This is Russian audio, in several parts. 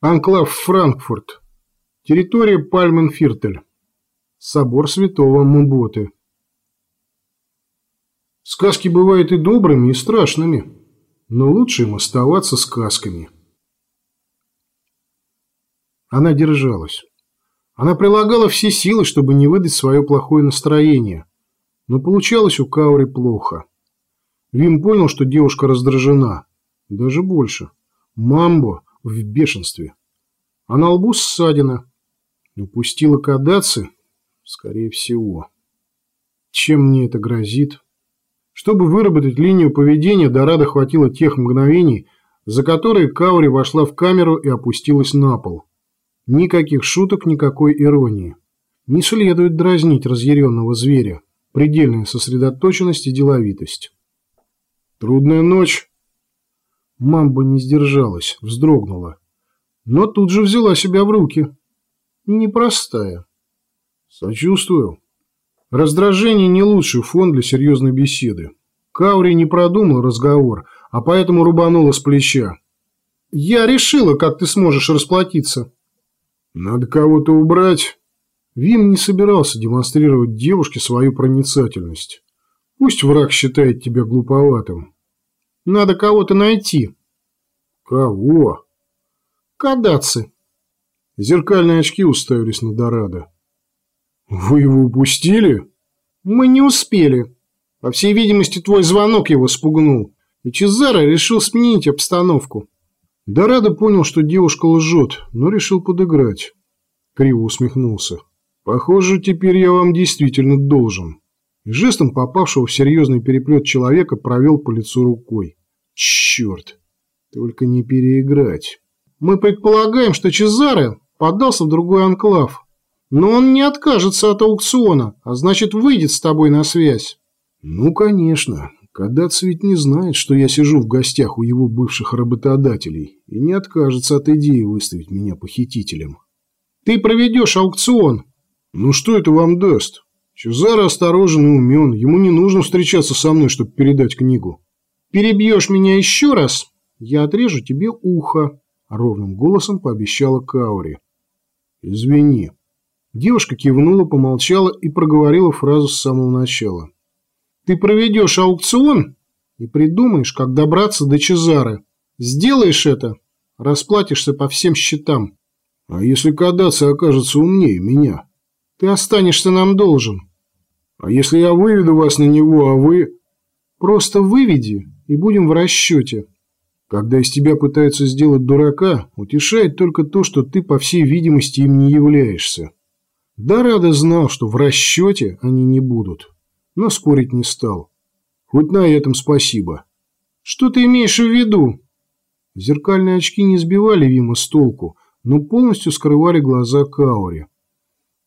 Анклав Франкфурт. Территория Пальменфиртель. Собор святого Муботы. Сказки бывают и добрыми, и страшными, но лучше им оставаться сказками. Она держалась. Она прилагала все силы, чтобы не выдать свое плохое настроение, но получалось у Кауры плохо. Вим понял, что девушка раздражена. Даже больше. Мамбо в бешенстве. А на лбу ссадина. Упустила кадаться? Скорее всего. Чем мне это грозит? Чтобы выработать линию поведения, Дорадо хватило тех мгновений, за которые Каури вошла в камеру и опустилась на пол. Никаких шуток, никакой иронии. Не следует дразнить разъяренного зверя. Предельная сосредоточенность и деловитость. Трудная ночь. Мамба не сдержалась, вздрогнула. Но тут же взяла себя в руки. Непростая. Сочувствую. Раздражение не лучший фон для серьезной беседы. Каури не продумал разговор, а поэтому рубанула с плеча. «Я решила, как ты сможешь расплатиться». «Надо кого-то убрать». Вим не собирался демонстрировать девушке свою проницательность. Пусть враг считает тебя глуповатым. Надо кого-то найти. Кого? Кадаться. Зеркальные очки уставились на Дорадо. Вы его упустили? Мы не успели. По всей видимости, твой звонок его спугнул. И Чезаро решил сменить обстановку. Дорадо понял, что девушка лжет, но решил подыграть. Криво усмехнулся. Похоже, теперь я вам действительно должен жестом попавшего в серьезный переплет человека провел по лицу рукой. Черт! Только не переиграть. Мы предполагаем, что Чезаре подался в другой анклав. Но он не откажется от аукциона, а значит выйдет с тобой на связь. Ну, конечно. Кадац ведь не знает, что я сижу в гостях у его бывших работодателей и не откажется от идеи выставить меня похитителем. Ты проведешь аукцион. Ну что это вам даст? Чезаро осторожен и умен, ему не нужно встречаться со мной, чтобы передать книгу. «Перебьешь меня еще раз, я отрежу тебе ухо», – ровным голосом пообещала Каури. «Извини». Девушка кивнула, помолчала и проговорила фразу с самого начала. «Ты проведешь аукцион и придумаешь, как добраться до Чезары. Сделаешь это, расплатишься по всем счетам». «А если Кадаться окажется умнее меня?» «Ты останешься нам должен». А если я выведу вас на него, а вы... Просто выведи, и будем в расчете. Когда из тебя пытаются сделать дурака, утешает только то, что ты, по всей видимости, им не являешься. Дорадо знал, что в расчете они не будут, но спорить не стал. Хоть на этом спасибо. Что ты имеешь в виду? Зеркальные очки не сбивали Вима с толку, но полностью скрывали глаза Каури.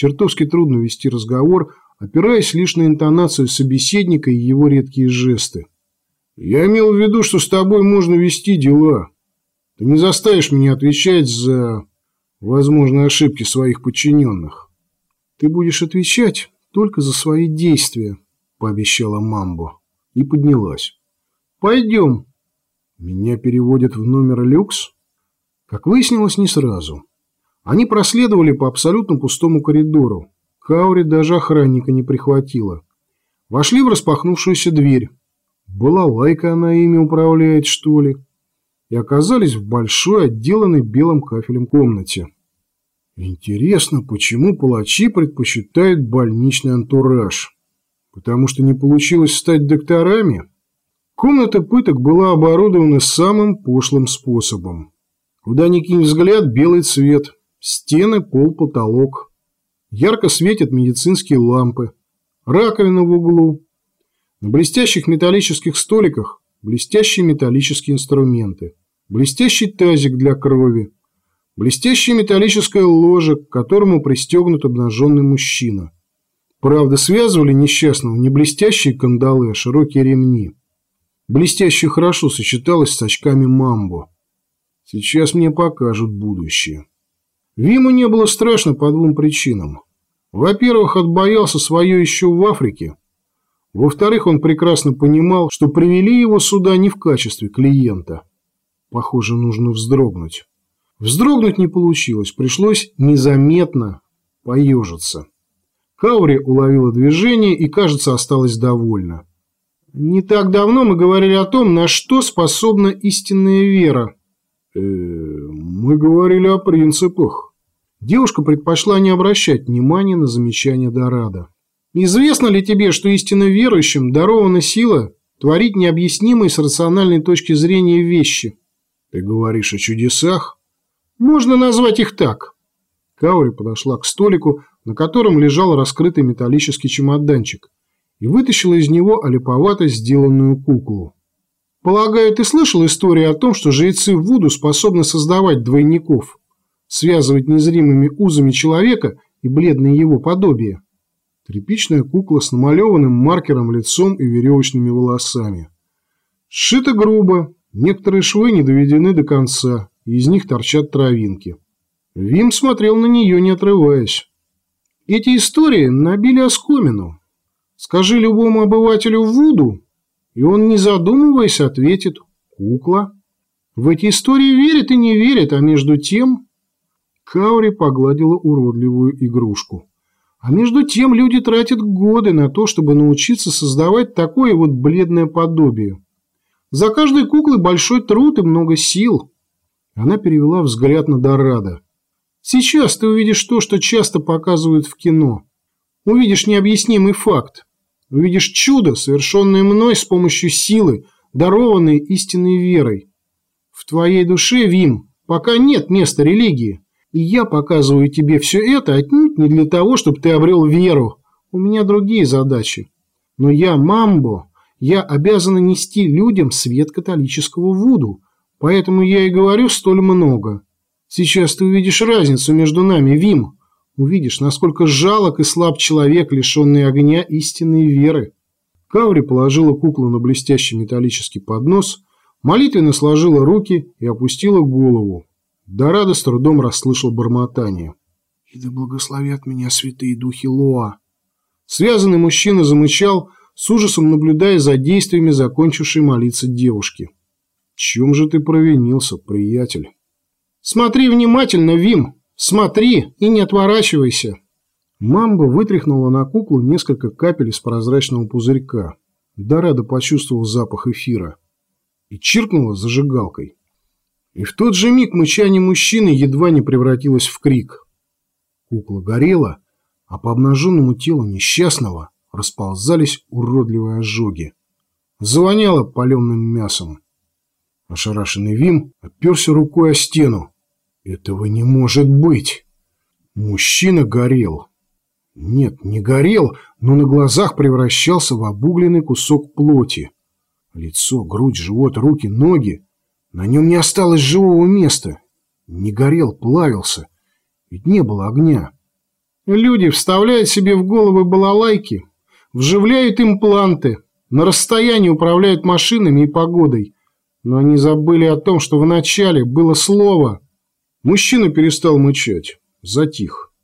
Чертовски трудно вести разговор, опираясь лишь на интонацию собеседника и его редкие жесты. «Я имел в виду, что с тобой можно вести дела. Ты не заставишь меня отвечать за возможные ошибки своих подчиненных. Ты будешь отвечать только за свои действия», – пообещала Мамбо и поднялась. «Пойдем». Меня переводят в номер люкс? Как выяснилось, не сразу. Они проследовали по абсолютно пустому коридору, Каури даже охранника не прихватила. Вошли в распахнувшуюся дверь. Была лайка она ими управляет, что ли? И оказались в большой, отделанной белым кафелем комнате. Интересно, почему палачи предпочитают больничный антураж? Потому что не получилось стать докторами? Комната пыток была оборудована самым пошлым способом. Куда ни кинь взгляд, белый цвет. Стены, пол, потолок. Ярко светят медицинские лампы. Раковина в углу. На блестящих металлических столиках блестящие металлические инструменты. Блестящий тазик для крови. Блестящее металлическое ложе, к которому пристегнут обнаженный мужчина. Правда, связывали несчастного не блестящие кандалы, а широкие ремни. Блестящее хорошо сочеталось с очками мамбо. Сейчас мне покажут будущее. Виму не было страшно по двум причинам. Во-первых, отбоялся свое еще в Африке. Во-вторых, он прекрасно понимал, что привели его сюда не в качестве клиента. Похоже, нужно вздрогнуть. Вздрогнуть не получилось, пришлось незаметно поежиться. Каури уловила движение и, кажется, осталась довольна. Не так давно мы говорили о том, на что способна истинная вера. Э -э, мы говорили о принципах. Девушка предпочла не обращать внимания на замечание Дорадо. Известно ли тебе, что истинно верующим дарована сила творить необъяснимые с рациональной точки зрения вещи? Ты говоришь о чудесах? Можно назвать их так. Каури подошла к столику, на котором лежал раскрытый металлический чемоданчик, и вытащила из него олиповато сделанную куклу. Полагаю, ты слышал историю о том, что жрецы в Вуду способны создавать двойников, связывать незримыми узами человека и бледное его подобие. Тряпичная кукла с намалеванным маркером лицом и веревочными волосами. Сшито грубо, некоторые швы не доведены до конца, и из них торчат травинки. Вим смотрел на нее, не отрываясь. Эти истории набили оскомину. Скажи любому обывателю Вуду, и он, не задумываясь, ответит «кукла». В эти истории верит и не верит, а между тем... Каури погладила уродливую игрушку. А между тем люди тратят годы на то, чтобы научиться создавать такое вот бледное подобие. За каждой куклой большой труд и много сил. Она перевела взгляд на Дорадо. Сейчас ты увидишь то, что часто показывают в кино. Увидишь необъяснимый факт. Увидишь чудо, совершенное мной с помощью силы, дарованной истинной верой. В твоей душе, Вим, пока нет места религии. И я показываю тебе все это отнюдь не для того, чтобы ты обрел веру. У меня другие задачи. Но я Мамбо, я обязана нести людям свет католического Вуду, поэтому я и говорю столь много. Сейчас ты увидишь разницу между нами, Вим. Увидишь, насколько жалок и слаб человек, лишенный огня истинной веры. Каври положила куклу на блестящий металлический поднос, молитвенно сложила руки и опустила голову. Дорадо с трудом расслышал бормотание. «И да благословят меня святые духи Лоа!» Связанный мужчина замычал, с ужасом наблюдая за действиями закончившей молиться девушки. «Чем же ты провинился, приятель?» «Смотри внимательно, Вим! Смотри и не отворачивайся!» Мамба вытряхнула на куклу несколько капель из прозрачного пузырька. Дорадо почувствовал запах эфира и чиркнула зажигалкой. И в тот же миг мычание мужчины едва не превратилось в крик. Кукла горела, а по обнаженному телу несчастного расползались уродливые ожоги. Завоняло паленым мясом. Ошарашенный Вим оперся рукой о стену. Этого не может быть. Мужчина горел. Нет, не горел, но на глазах превращался в обугленный кусок плоти. Лицо, грудь, живот, руки, ноги. На нем не осталось живого места. Не горел, плавился. Ведь не было огня. Люди вставляют себе в головы балалайки, вживляют импланты, на расстоянии управляют машинами и погодой – но они забыли о том, что вначале было слово. Мужчина перестал мычать. Затих.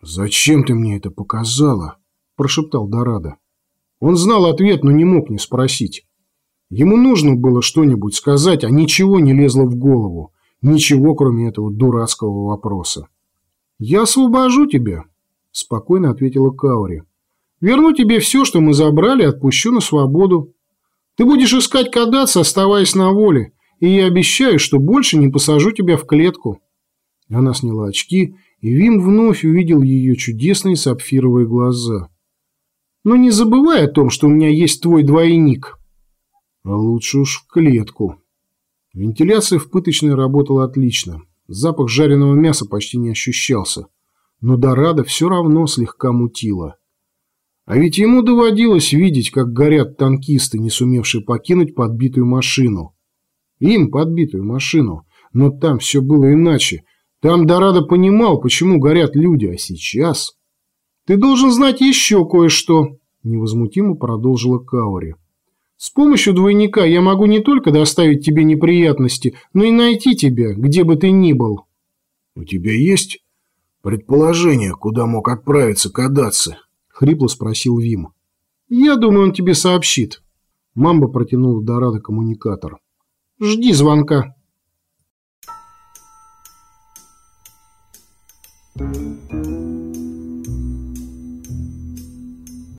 «Зачем ты мне это показала?» – прошептал Дорадо. Он знал ответ, но не мог не спросить. Ему нужно было что-нибудь сказать, а ничего не лезло в голову. Ничего, кроме этого дурацкого вопроса. «Я освобожу тебя», – спокойно ответила Каури. «Верну тебе все, что мы забрали, отпущу на свободу. Ты будешь искать кадаться, оставаясь на воле, и я обещаю, что больше не посажу тебя в клетку». Она сняла очки, и Вим вновь увидел ее чудесные сапфировые глаза. «Но не забывай о том, что у меня есть твой двойник». «А лучше уж в клетку». Вентиляция в пыточной работала отлично. Запах жареного мяса почти не ощущался. Но Дорадо все равно слегка мутило. А ведь ему доводилось видеть, как горят танкисты, не сумевшие покинуть подбитую машину. Им подбитую машину. Но там все было иначе. Там Дорадо понимал, почему горят люди, а сейчас... «Ты должен знать еще кое-что», – невозмутимо продолжила Каури. «С помощью двойника я могу не только доставить тебе неприятности, но и найти тебя, где бы ты ни был». «У тебя есть предположение, куда мог отправиться Кадаци?» хрипло спросил Вим. «Я думаю, он тебе сообщит». Мамба протянула Дорадо коммуникатор. «Жди звонка».